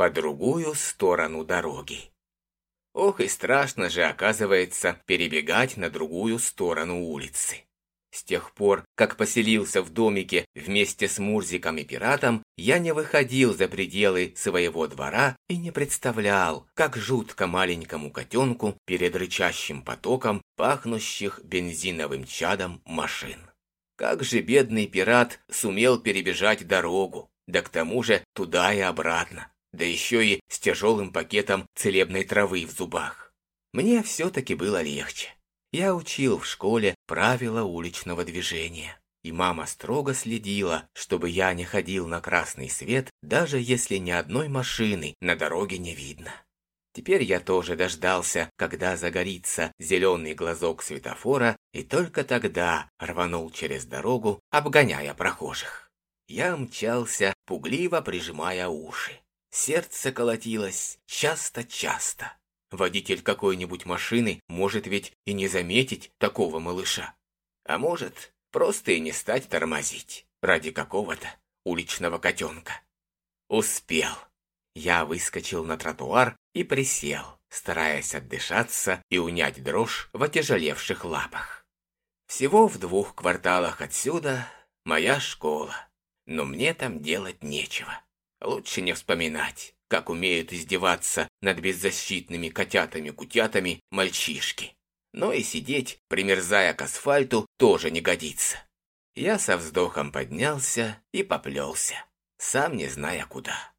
по другую сторону дороги. Ох и страшно же, оказывается, перебегать на другую сторону улицы. С тех пор, как поселился в домике вместе с Мурзиком и пиратом, я не выходил за пределы своего двора и не представлял, как жутко маленькому котенку перед рычащим потоком пахнущих бензиновым чадом машин. Как же бедный пират сумел перебежать дорогу, да к тому же туда и обратно, да еще и с тяжелым пакетом целебной травы в зубах. Мне все-таки было легче. Я учил в школе правила уличного движения, и мама строго следила, чтобы я не ходил на красный свет, даже если ни одной машины на дороге не видно. Теперь я тоже дождался, когда загорится зеленый глазок светофора, и только тогда рванул через дорогу, обгоняя прохожих. Я мчался, пугливо прижимая уши. Сердце колотилось часто-часто. Водитель какой-нибудь машины может ведь и не заметить такого малыша. А может, просто и не стать тормозить ради какого-то уличного котенка. Успел. Я выскочил на тротуар и присел, стараясь отдышаться и унять дрожь в отяжелевших лапах. Всего в двух кварталах отсюда моя школа, но мне там делать нечего. Лучше не вспоминать как умеют издеваться над беззащитными котятами-кутятами мальчишки. Но и сидеть, примерзая к асфальту, тоже не годится. Я со вздохом поднялся и поплелся, сам не зная куда.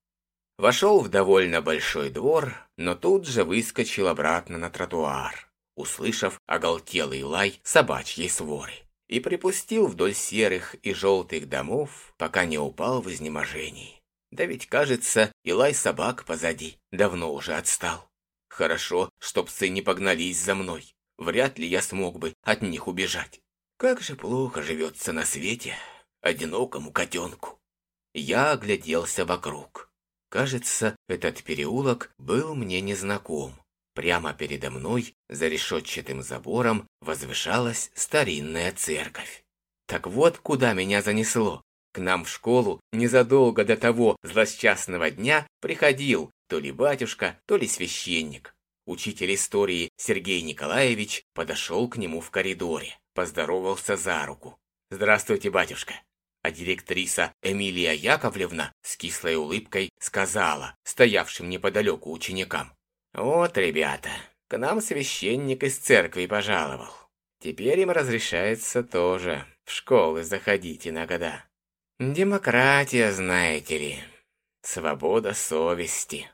Вошел в довольно большой двор, но тут же выскочил обратно на тротуар, услышав оголтелый лай собачьей своры, и припустил вдоль серых и желтых домов, пока не упал в изнеможении. Да ведь, кажется, и лай собак позади давно уже отстал. Хорошо, что псы не погнались за мной. Вряд ли я смог бы от них убежать. Как же плохо живется на свете одинокому котенку. Я огляделся вокруг. Кажется, этот переулок был мне незнаком. Прямо передо мной, за решетчатым забором, возвышалась старинная церковь. Так вот, куда меня занесло. К нам в школу незадолго до того злосчастного дня приходил то ли батюшка, то ли священник. Учитель истории Сергей Николаевич подошел к нему в коридоре, поздоровался за руку. «Здравствуйте, батюшка!» А директриса Эмилия Яковлевна с кислой улыбкой сказала стоявшим неподалеку ученикам. «Вот, ребята, к нам священник из церкви пожаловал. Теперь им разрешается тоже в школы заходить иногда». Демократия, знаете ли. Свобода совести.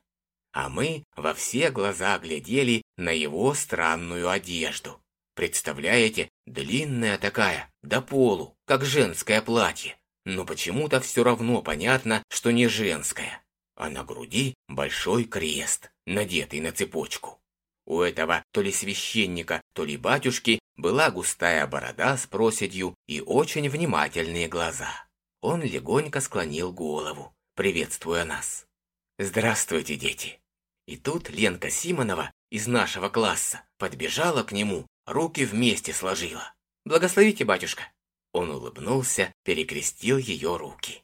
А мы во все глаза глядели на его странную одежду. Представляете, длинная такая, до полу, как женское платье. Но почему-то все равно понятно, что не женское. А на груди большой крест, надетый на цепочку. У этого то ли священника, то ли батюшки была густая борода с проседью и очень внимательные глаза. Он легонько склонил голову, приветствуя нас. «Здравствуйте, дети!» И тут Ленка Симонова из нашего класса подбежала к нему, руки вместе сложила. «Благословите, батюшка!» Он улыбнулся, перекрестил ее руки.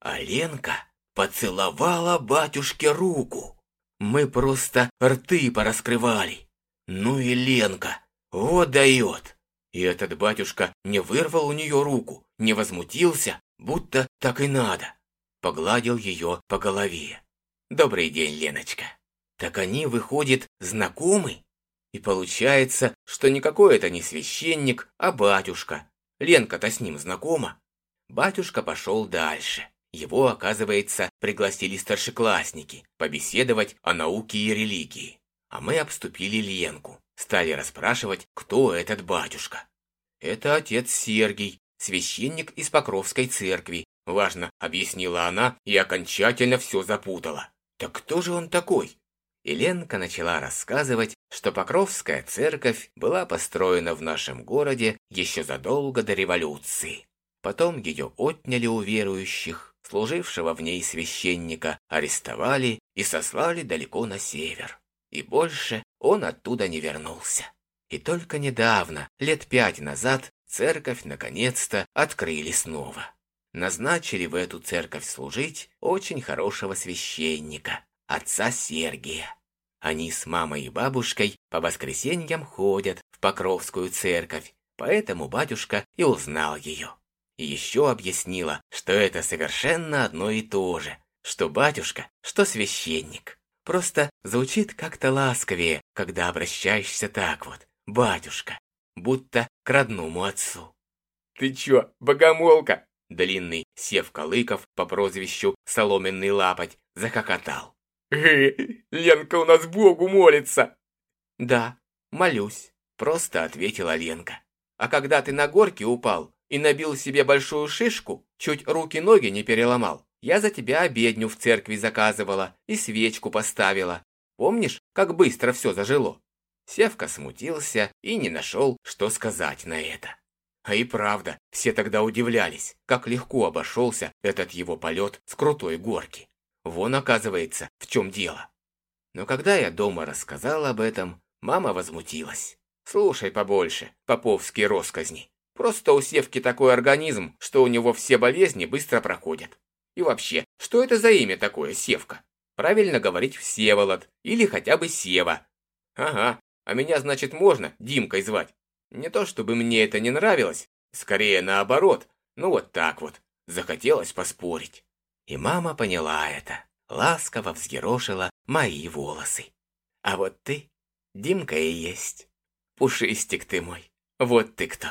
А Ленка поцеловала батюшке руку. Мы просто рты пораскрывали. Ну и Ленка, вот дает. И этот батюшка не вырвал у нее руку, не возмутился, будто так и надо. Погладил ее по голове. «Добрый день, Леночка». Так они, выходит, знакомы? И получается, что никакой это не священник, а батюшка. Ленка-то с ним знакома. Батюшка пошел дальше. Его, оказывается, пригласили старшеклассники побеседовать о науке и религии. А мы обступили Ленку, стали расспрашивать, кто этот батюшка. Это отец Сергий, священник из Покровской церкви. Важно, объяснила она и окончательно все запутала. Так кто же он такой? Еленка начала рассказывать, что Покровская церковь была построена в нашем городе еще задолго до революции. Потом ее отняли у верующих, служившего в ней священника, арестовали и сослали далеко на север. И больше он оттуда не вернулся. И только недавно, лет пять назад, церковь наконец-то открыли снова. Назначили в эту церковь служить очень хорошего священника, отца Сергия. Они с мамой и бабушкой по воскресеньям ходят в Покровскую церковь, поэтому батюшка и узнал ее. И еще объяснила, что это совершенно одно и то же, что батюшка, что священник. Просто звучит как-то ласковее, когда обращаешься так вот, батюшка, будто к родному отцу. «Ты чё, богомолка?» Длинный Сев Калыков по прозвищу Соломенный Лапоть захохотал. «Э, Ленка у нас Богу молится!» «Да, молюсь», — просто ответила Ленка. «А когда ты на горке упал и набил себе большую шишку, чуть руки-ноги не переломал, я за тебя обедню в церкви заказывала и свечку поставила. Помнишь, как быстро все зажило?» Севка смутился и не нашел, что сказать на это. А и правда, все тогда удивлялись, как легко обошелся этот его полет с крутой горки. Вон, оказывается, в чем дело. Но когда я дома рассказал об этом, мама возмутилась. «Слушай побольше, поповские росказни. Просто у Севки такой организм, что у него все болезни быстро проходят. И вообще, что это за имя такое, Севка? Правильно говорить Всеволод или хотя бы Сева. Ага, а меня, значит, можно Димкой звать. Не то чтобы мне это не нравилось, скорее наоборот, ну вот так вот, захотелось поспорить. И мама поняла это, ласково взъерошила мои волосы. А вот ты, Димка и есть. Пушистик ты мой, вот ты кто.